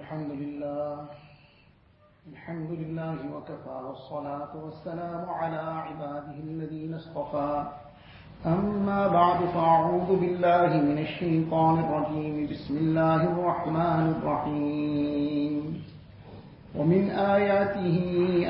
الحمد لله. الحمد لله وكفى والصلاة والسلام على عباده الذين اصطفى. أما بعد فأعوذ بالله من الشيطان الرجيم. بسم الله الرحمن الرحيم. ومن آياته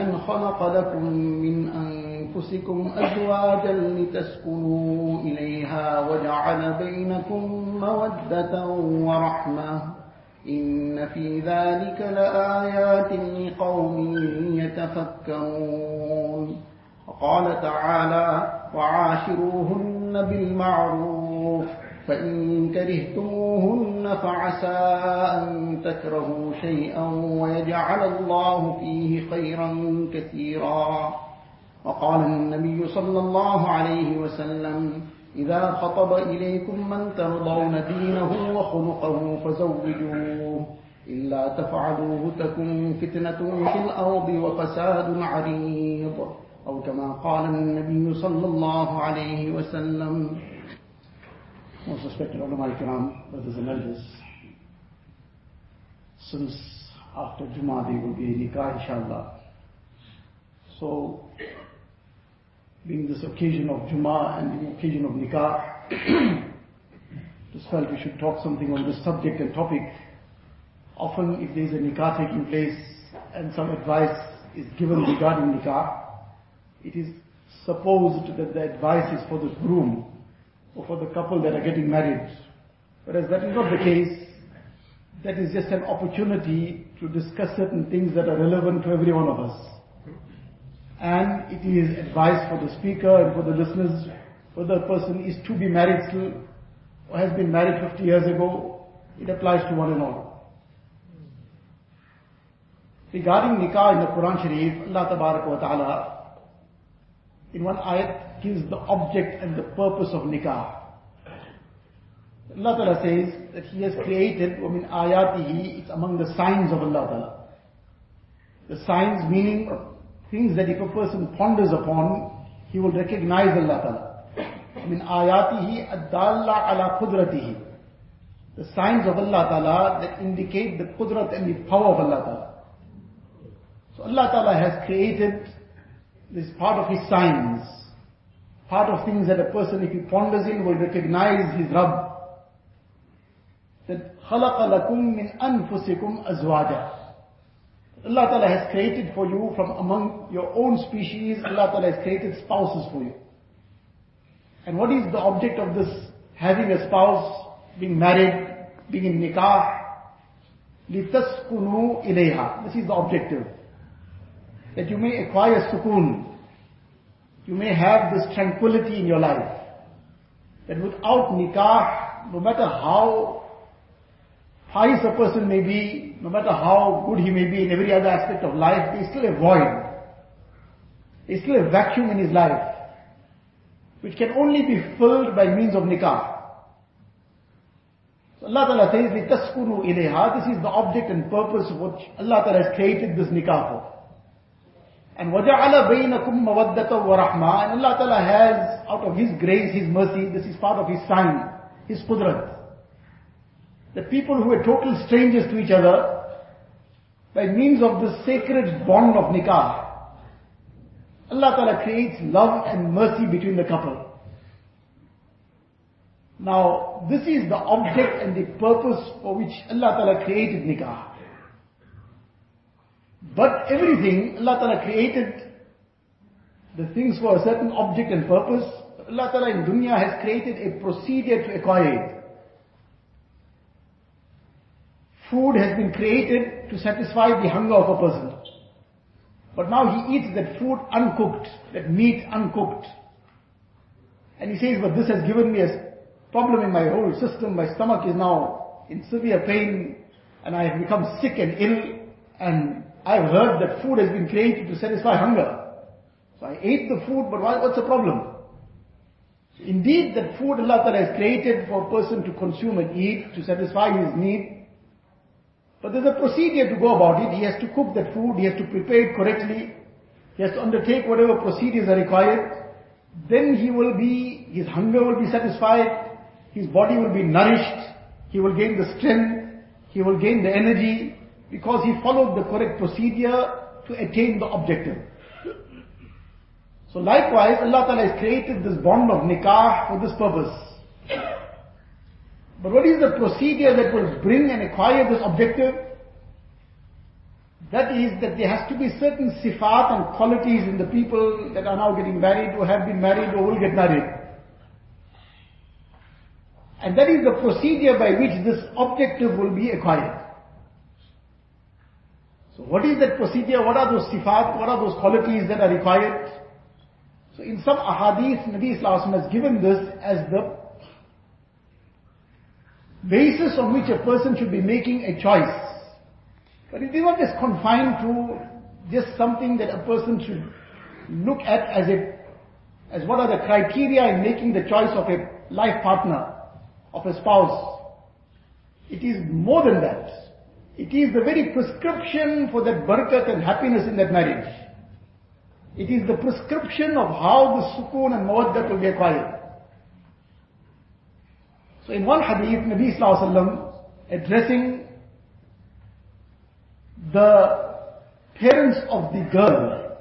أن خلق لكم من أنفسكم أزواجا لتسكنوا إليها وجعل بينكم مودة ورحمة. إن في ذلك لآيات لقوم يتفكرون. وقال تعالى وعاشروهن بالمعروف فإن كرهتموهن فعسى أن تكرهوا شيئا ويجعل الله فيه خيرا كثيرا. وقال النبي صلى الله عليه وسلم إذا خطب إليكم من ترضون دينه وخلقه فزوجوه. إلا تفعلوه تكن فتنة في الأرض وفساد عريض. أو كما قال النبي صلى الله عليه وسلم. Most respected ulama kiram, brothers and elders, since after there will be a nikah inshallah. So, being this occasion of Jummah and the occasion of nikah, just felt we should talk something on this subject and topic. Often if there is a nikah taking place and some advice is given regarding nikah, it is supposed that the advice is for the groom or for the couple that are getting married. Whereas that is not the case. That is just an opportunity to discuss certain things that are relevant to every one of us And it is advice for the speaker and for the listeners whether a person is to be married still or has been married 50 years ago. It applies to one and all. Regarding nikah in the Quran Sharif, Allah wa Ta'ala in one ayat gives the object and the purpose of nikah. Allah Ta'ala says that He has created, وَمِنْ آيَاتِهِ, it's among the signs of Allah Ta'ala. The signs meaning things that if a person ponders upon, he will recognize Allah Ta'ala. مِنْ آيَاتِهِ الدَّالَّةَ عَلَى قُدْرَتِهِ The signs of Allah Ta'ala that indicate the qudrat and the power of Allah Ta'ala. So Allah Ta'ala has created this part of his signs, part of things that a person, if he ponders in, will recognize his Rabb. That خَلَقَ لَكُم مِّنْ أَنفُسِكُمْ أَزْوَاجًا Allah Ta'ala has created for you from among your own species, Allah Ta'ala has created spouses for you. And what is the object of this having a spouse, being married, being in nikah? لِتَسْكُنُوا إِلَيْهَا This is the objective that you may acquire sukoon. You may have this tranquility in your life. That without nikah, no matter how pious a person may be, no matter how good he may be in every other aspect of life, there is still a void. There is still a vacuum in his life, which can only be filled by means of nikah. So Allah Ta'ala says, لِتَسْكُنُوا إِلَيْهَا This is the object and purpose which Allah Ta'ala has created this nikah for. And وَجَعَلَ بَيْنَكُمْ مَوَدَّةً وَرَحْمَةً And Allah Ta'ala has, out of His grace, His mercy, this is part of His sign, His qudrat. The people who were total strangers to each other, by means of the sacred bond of nikah, Allah Ta'ala creates love and mercy between the couple. Now, this is the object and the purpose for which Allah Ta'ala created nikah. But everything, Allah Ta'ala created the things for a certain object and purpose. Allah Ta'ala in dunya has created a procedure to acquire it. Food has been created to satisfy the hunger of a person. But now he eats that food uncooked, that meat uncooked. And he says, but this has given me a problem in my whole system. My stomach is now in severe pain and I have become sick and ill and I've heard that food has been created to satisfy hunger. So I ate the food, but why, what's the problem? Indeed, that food Allah Ta'ala has created for a person to consume and eat, to satisfy his need. But there's a procedure to go about it. He has to cook that food, he has to prepare it correctly, he has to undertake whatever procedures are required. Then he will be, his hunger will be satisfied, his body will be nourished, he will gain the strength, he will gain the energy, because he followed the correct procedure to attain the objective. So likewise, Allah Ta'ala has created this bond of nikah for this purpose. But what is the procedure that will bring and acquire this objective? That is that there has to be certain sifat and qualities in the people that are now getting married, or have been married, or will get married. And that is the procedure by which this objective will be acquired. So what is that procedure? What are those sifat? What are those qualities that are required? So in some ahadith, Nabi Islam has given this as the basis on which a person should be making a choice. But it is not just confined to just something that a person should look at as a, as what are the criteria in making the choice of a life partner, of a spouse. It is more than that. It is the very prescription for that barakat and happiness in that marriage. It is the prescription of how the sukoon and mawaddat will be acquired. So in one hadith, Nabi Sallallahu addressing the parents of the girl,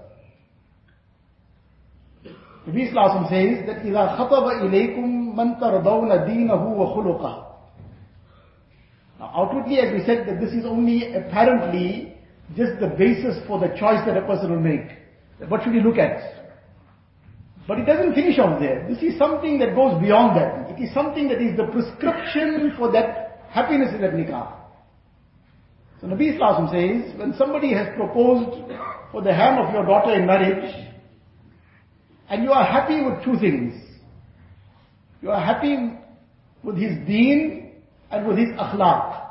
Nabi Sallallahu says that إِذَا خَطَبَ إِلَيْكُمْ مَنْ تَرْضَوْنَ دِينَهُ وَخُلُقَهُ Now outwardly as we said that this is only apparently just the basis for the choice that a person will make. What should he look at? But it doesn't finish off there. This is something that goes beyond that. It is something that is the prescription for that happiness in that nikah. So Nabi Islam says, when somebody has proposed for the hand of your daughter in marriage, and you are happy with two things. You are happy with his deen and with his akhlaq.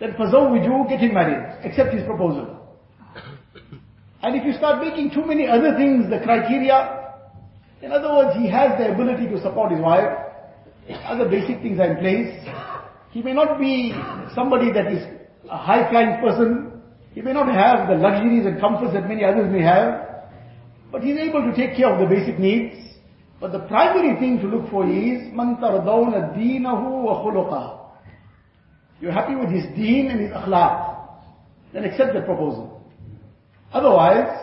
Then fazawwiju, get him married, accept his proposal. And if you start making too many other things the criteria, in other words, he has the ability to support his wife, other basic things are in place. He may not be somebody that is a high-flying person. He may not have the luxuries and comforts that many others may have. But he's able to take care of the basic needs. But the primary thing to look for is, مَنْ تَرْضَوْنَ دِينَهُ وَخُلُقَهُ You're happy with his deen and his akhlaq. Then accept the proposal. Otherwise,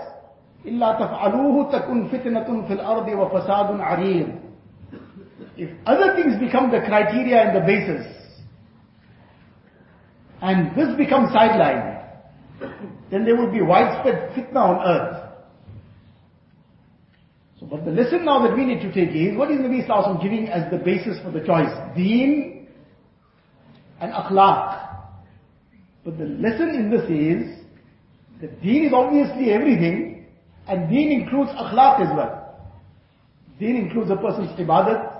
إلا تفعلوه تكن فتنة في الأرض وفساد عريض. If other things become the criteria and the basis, and this becomes sidelined, then there will be widespread fitna on earth. So, but the lesson now that we need to take is, what is Nabi Sallallahu giving as the basis for the choice? Deen and akhlaq. But the lesson in this is, the deen is obviously everything, and deen includes akhlaq as well. Deen includes a person's ibadat,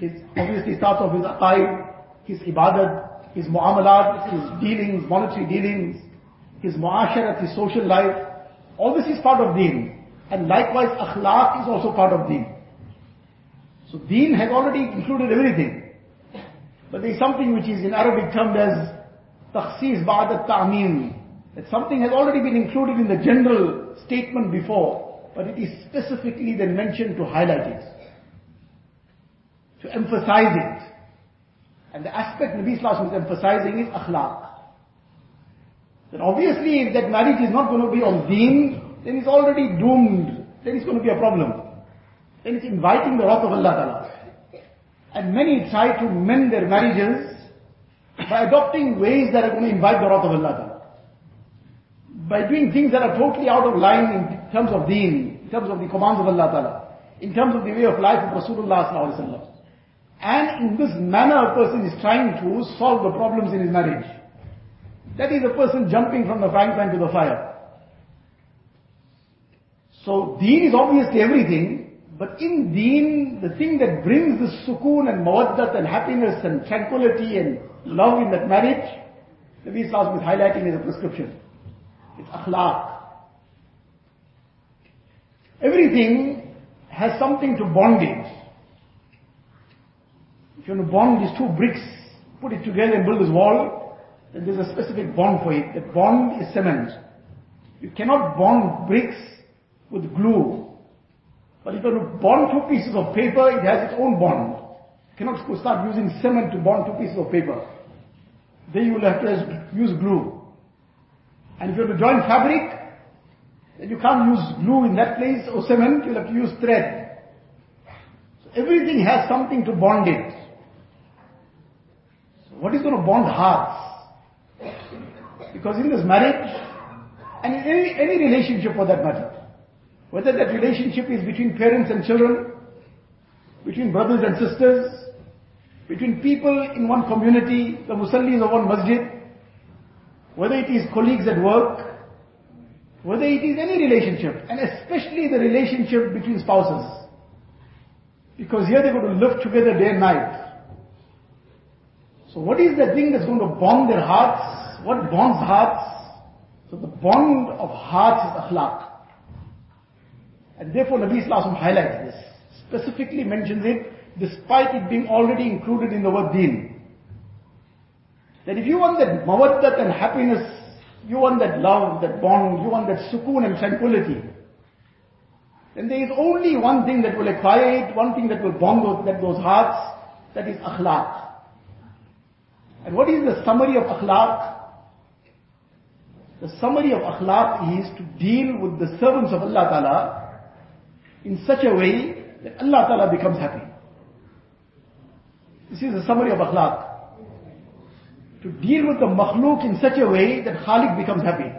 his obviously starts off his aqaid, his ibadat, his muamalat, his dealings, monetary dealings, his muasharat, his social life. All this is part of deen. And likewise akhlaq is also part of deen. So deen has already included everything. But there is something which is in Arabic termed as takhsis ba'ad al-ta'meen. That something has already been included in the general statement before, but it is specifically then mentioned to highlight it, to emphasize it. And the aspect Nabi Sallallahu is emphasizing is akhlaq. That obviously if that marriage is not going to be on deen, then it's already doomed. Then it's going to be a problem. Then it's inviting the wrath of Allah Ta'ala. And many try to mend their marriages by adopting ways that are going to invite the wrath of Allah Ta'ala by doing things that are totally out of line in terms of deen, in terms of the commands of Allah Ta'ala, in terms of the way of life of Rasulullah Sallallahu And in this manner a person is trying to solve the problems in his marriage. That is a person jumping from the frying pan to the fire. So deen is obviously everything, but in deen, the thing that brings the sukoon and mawaddat and happiness and tranquility and love in that marriage, the Nabi is highlighting as a prescription. It's akhlaq. Everything has something to bond it. If you want to bond these two bricks, put it together and build this wall, then there's a specific bond for it. That bond is cement. You cannot bond bricks with glue. But if you want to bond two pieces of paper, it has its own bond. You cannot start using cement to bond two pieces of paper. then you will have to use glue. And if you have to join fabric, then you can't use glue in that place or cement, you'll have to use thread. So everything has something to bond it. So what is going to bond hearts? Because in this marriage, and in any, any relationship for that matter, whether that relationship is between parents and children, between brothers and sisters, between people in one community, the musallis of one masjid, whether it is colleagues at work, whether it is any relationship, and especially the relationship between spouses. Because here they're going to live together day and night. So what is the thing that's going to bond their hearts? What bonds hearts? So the bond of hearts is akhlaq. And therefore Nabi Islam highlights this, specifically mentions it, despite it being already included in the word deen. That if you want that mawaddat and happiness, you want that love, that bond, you want that sukoon and tranquility, then there is only one thing that will acquire it, one thing that will bond those, that those hearts, that is akhlaq. And what is the summary of akhlaq? The summary of akhlaq is to deal with the servants of Allah Ta'ala in such a way that Allah Ta'ala becomes happy. This is the summary of akhlaq. To deal with the makhluk in such a way that Khalik becomes happy.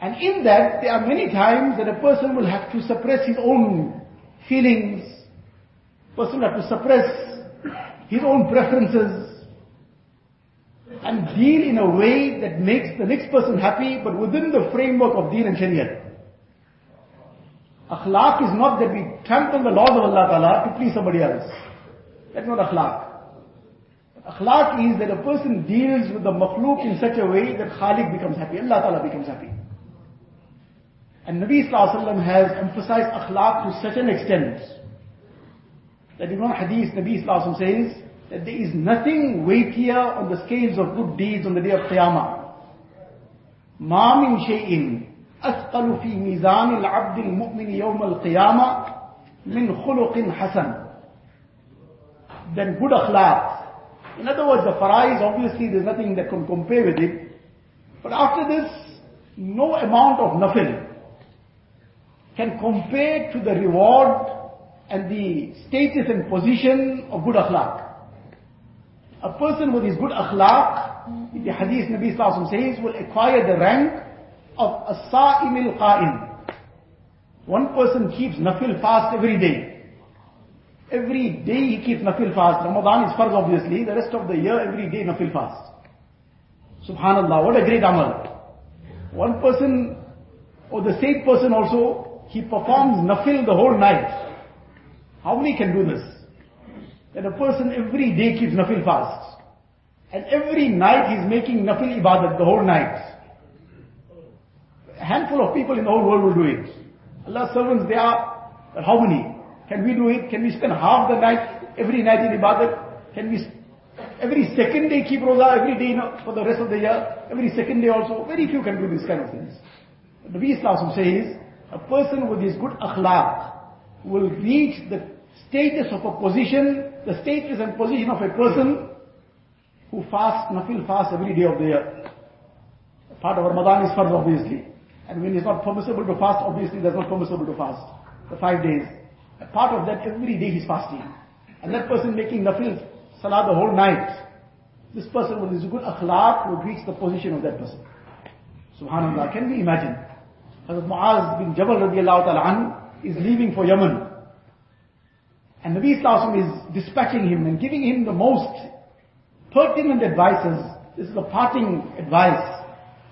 And in that, there are many times that a person will have to suppress his own feelings, person will have to suppress his own preferences, and deal in a way that makes the next person happy, but within the framework of deen and shariah. Akhlaq is not that we trample the laws of Allah Ta'ala to please somebody else. That's not akhlaq. Akhlaq is that a person deals with the makhluk in such a way that Khalik becomes happy, Allah Ta'ala becomes happy. And Nabi Sallallahu has emphasized akhlaq to such an extent that in one hadith Nabi Sallallahu says that there is nothing weightier on the scales of good deeds on the day of Qiyamah. ما من شيء أثقل في ميزان العبد المؤمن يوم القيامة من خلق حسن than good akhlaq. in other words, the farais, obviously there's nothing that can compare with it. But after this, no amount of nafil can compare to the reward and the status and position of good akhlaq. A person with his good akhlaq, the hadith Nabi Sallallahu says, will acquire the rank of a sa'im al-qa'im. One person keeps nafil fast every day. Every day he keeps nafil fast. Ramadan is first obviously, the rest of the year every day nafil fast. Subhanallah, what a great amal. One person, or the same person also, he performs nafil the whole night. How many can do this? That a person every day keeps nafil fast. And every night he's making nafil ibadat the whole night. A handful of people in the whole world will do it. Allah's servants, they are, but how many? Can we do it? Can we spend half the night, every night in ibadat? Can we, every second day keep roza, every day for the rest of the year? Every second day also? Very few can do these kind of things. The Nabi Islam says, a person with his good akhlaq will reach the status of a position, the status and position of a person who fasts, nafil fast every day of the year. Part of Ramadan is farz obviously. And when it's not permissible to fast, obviously that's not permissible to fast. The five days. A part of that every day he's fasting. And that person making nafil salah the whole night. This person with his good akhlaq would reach the position of that person. Subhanallah. Can we imagine? Hazrat Muaz bin Jabal radiallahu ta'ala is leaving for Yemen. And Nabi Islam is dispatching him and giving him the most pertinent advices. This is a parting advice.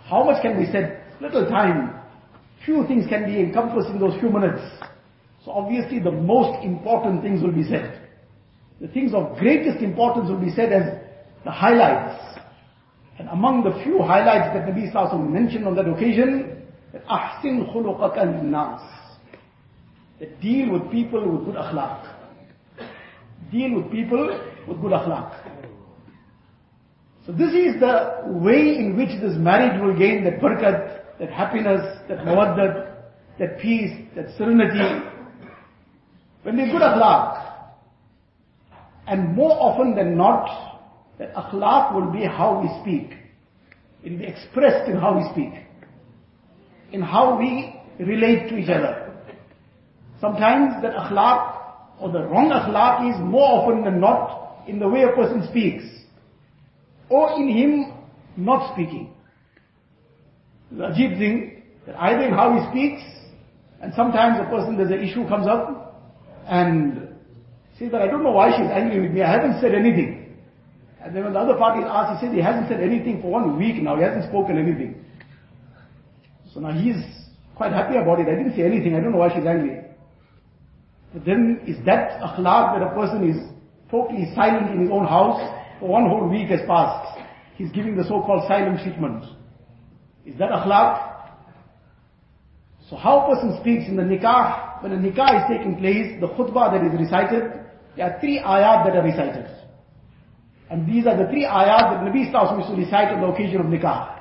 How much can be said? Little time. Few things can be encompassed in those few minutes. So obviously the most important things will be said. The things of greatest importance will be said as the highlights. And among the few highlights that Nabi Sallallahu mentioned on that occasion, that ahsin khuluqaka nas That deal with people with good akhlaq. Deal with people with good akhlaq. So this is the way in which this marriage will gain that barakat, that happiness, that mawaddat, that peace, that serenity. When they good akhlaq, and more often than not, that akhlaq will be how we speak. It will be expressed in how we speak. In how we relate to each other. Sometimes that akhlaq or the wrong akhlaq is more often than not in the way a person speaks. Or in him not speaking. The ajib thing, that either in how he speaks, and sometimes a person, there's an issue comes up, and says that I don't know why she's angry with me, I haven't said anything. And then when the other party is asked, he says he hasn't said anything for one week now, he hasn't spoken anything. So now he's quite happy about it, I didn't say anything, I don't know why she's angry. But then is that akhlaq that a person is totally silent in his own house for one whole week has passed. He's giving the so-called silent treatment. Is that akhlaq? So how a person speaks in the nikah, when a nikah is taking place, the khutbah that is recited, there are three ayat that are recited. And these are the three ayat that Nabi Sallallahu used to recite on the occasion of nikah.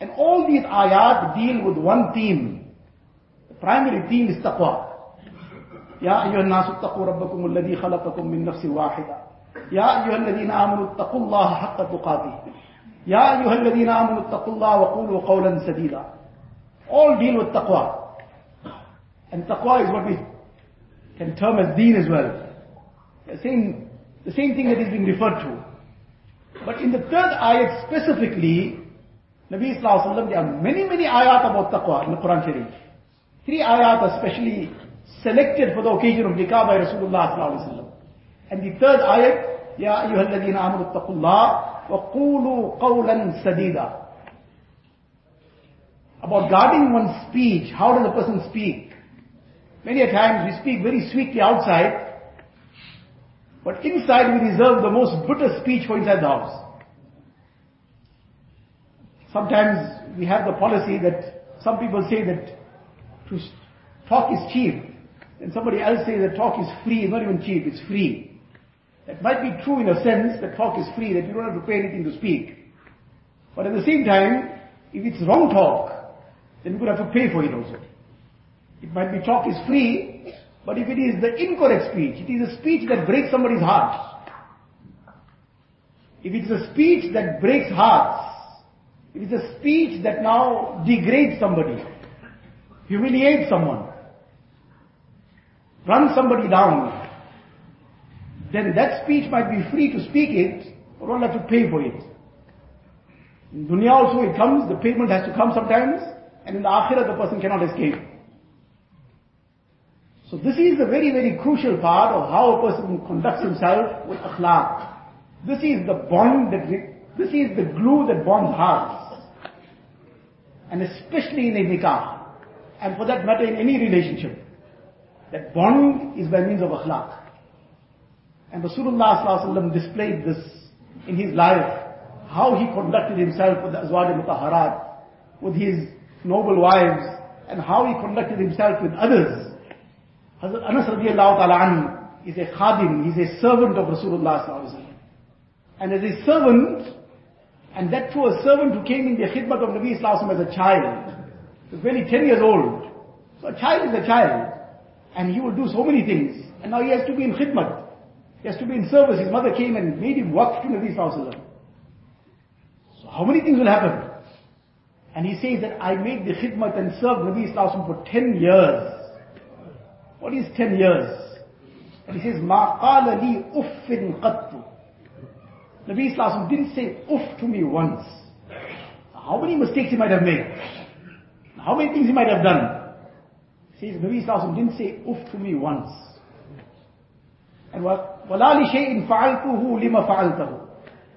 And all these ayat deal with one theme. The primary theme is taqwa. يا أيها الناس اتقوا ربكم الذي خلقكم من نفس واحدة يا أيها الذين آمنوا اتقوا الله حق تقاته يا أيها الذين آمنوا اتقوا الله وقولوا قولا سديدا All deal with taqwa. And taqwa is what we can term as deen as well. The same, the same thing that is being referred to. But in the third ayat specifically, Nabi Sallallahu there are many, many ayat about taqwa in the Quran Sharif. Three ayat are specially selected for the occasion of nikah by Rasulullah sallallahu And the third ayat, Ya ayyuhal ladhina amanu taqullah wa qulu qawlan sadida. About guarding one's speech, how does a person speak? Many a times we speak very sweetly outside, but inside we reserve the most bitter speech for inside the house. Sometimes we have the policy that some people say that to talk is cheap. And somebody else says that talk is free, not even cheap, it's free. That might be true in a sense that talk is free, that you don't have to pay anything to speak. But at the same time, if it's wrong talk, then you could have to pay for it also. It might be talk is free, but if it is the incorrect speech, it is a speech that breaks somebody's heart. If it's a speech that breaks hearts, if it's a speech that now degrades somebody, humiliates someone, run somebody down, then that speech might be free to speak it, or don't have to pay for it. In dunya also it comes, the payment has to come sometimes, and in the akhirah the person cannot escape. So this is the very, very crucial part of how a person conducts himself with akhlaq. This is the bond that, this is the glue that bonds hearts. And especially in a nikah. And for that matter in any relationship. That bond is by means of akhlaq. And Rasulullah displayed this in his life, how he conducted himself with the Azwaj Mutaharat, with his noble wives, and how he conducted himself with others. Hazrat Anas radiallahu ta'ala is a khadim, he's a servant of Rasulullah And as a servant, and that too a servant who came in the khidmat of Nabi Islam as a child, he was barely 10 years old. So a child is a child. And he will do so many things. And now he has to be in khidmat. He has to be in service. His mother came and made him work to Nabi Sallallahu So how many things will happen? And he says that I made the khidmat and served Nabi Sallallahu for 10 years. What is 10 years? And he says, Ma qala li uffin qattu. Nabi Sallallahu didn't say uff to me once. How many mistakes he might have made? How many things he might have done? Says Nabi Sallallahu didn't say uff to me once. And what وَلَا لِشَيْءٍ فَعَلْتُهُ لِمَ فَعَلْتَهُ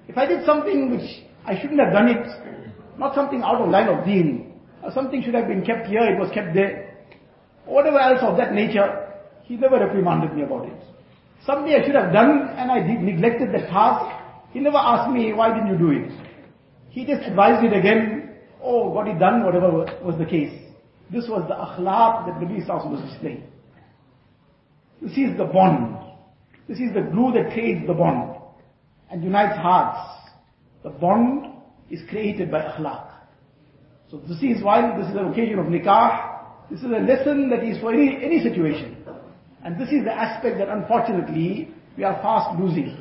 If I did something which I shouldn't have done it, not something out of line of deen, or something should have been kept here, it was kept there, or whatever else of that nature, he never reprimanded me about it. Something I should have done and I did, neglected the task, he never asked me, why didn't you do it? He just advised it again, oh, got it done, whatever was the case. This was the akhlaq that Nabi Sallallahu was displaying. This is the bond. This is the glue that creates the bond and unites hearts. The bond is created by akhlaq. So this is why this is an occasion of nikah. This is a lesson that is for any, any situation. And this is the aspect that unfortunately we are fast losing.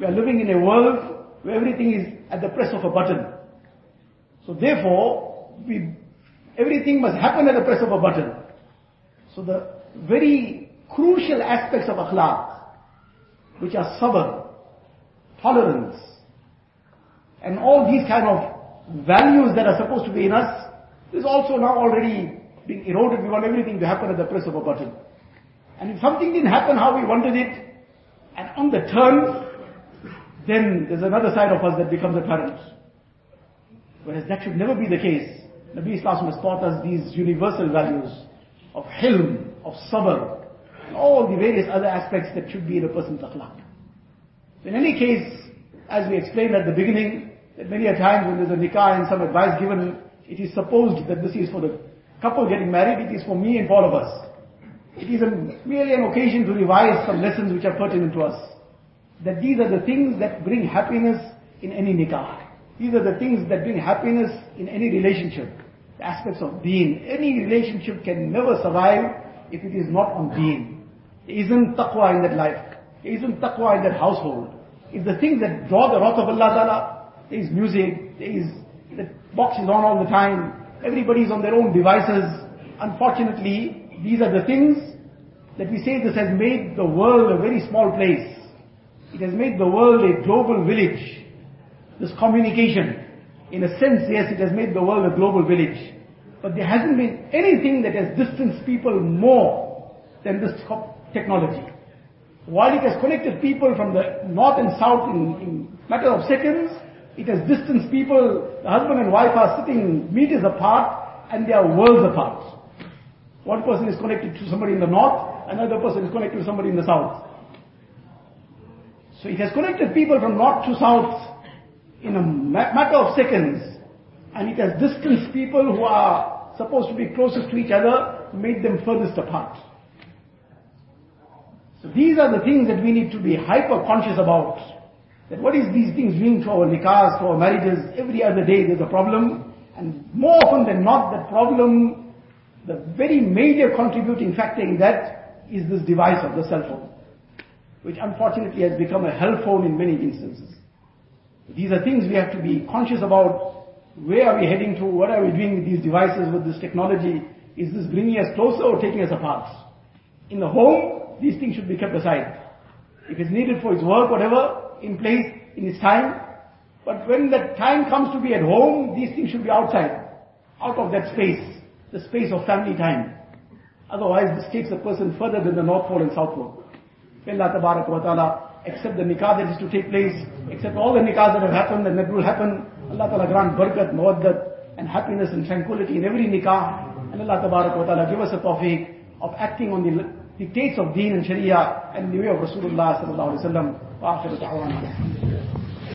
We are living in a world where everything is at the press of a button. So therefore, we, everything must happen at the press of a button. So the very crucial aspects of akhlaq, which are sabr, tolerance, and all these kind of values that are supposed to be in us, is also now already being eroded. We want everything to happen at the press of a button. And if something didn't happen how we wanted it, and on the turn, then there's another side of us that becomes apparent. Whereas that should never be the case. Nabi Islam has taught us these universal values of hilm, of sabr, and all the various other aspects that should be in a person's akhlaq. In any case, as we explained at the beginning, that many a times when there's a nikah and some advice given, it is supposed that this is for the couple getting married, it is for me and for all of us. It is a, merely an occasion to revise some lessons which are pertinent to us. That these are the things that bring happiness in any nikah. These are the things that bring happiness in any relationship. The aspects of deen. Any relationship can never survive if it is not on deen. There isn't taqwa in that life. There isn't taqwa in that household. If the things that draw the wrath of Allah Ta'ala, there is music, there is, the box is on all the time, everybody is on their own devices. Unfortunately, these are the things that we say this has made the world a very small place. It has made the world a global village. This communication, in a sense, yes, it has made the world a global village. But there hasn't been anything that has distanced people more than this technology. While it has connected people from the north and south in, in matter of seconds, it has distanced people, the husband and wife are sitting meters apart and they are worlds apart. One person is connected to somebody in the north, another person is connected to somebody in the south. So it has connected people from north to south in a matter of seconds. And it has distanced people who are supposed to be closest to each other, made them furthest apart. So these are the things that we need to be hyper conscious about. That what is these things doing to our nikahs, to our marriages, every other day there's a problem. And more often than not, that problem, the very major contributing factor in that is this device of the cell phone which unfortunately has become a hell phone in many instances. These are things we have to be conscious about. Where are we heading to? What are we doing with these devices, with this technology? Is this bringing us closer or taking us apart? In the home, these things should be kept aside. If it's needed for its work, whatever, in place, in its time. But when the time comes to be at home, these things should be outside, out of that space, the space of family time. Otherwise, this takes a person further than the North Pole and South Pole. May Allah wa ta'ala accept the nikah that is to take place, accept all the nikahs that have happened and that will happen. Allah ta'ala grant barakat, mawaddat and happiness and tranquility in every nikah. And Allah wa ta'ala give us a tawfiq of acting on the dictates of deen and sharia and the way of Rasulullah sallallahu alaihi wasallam.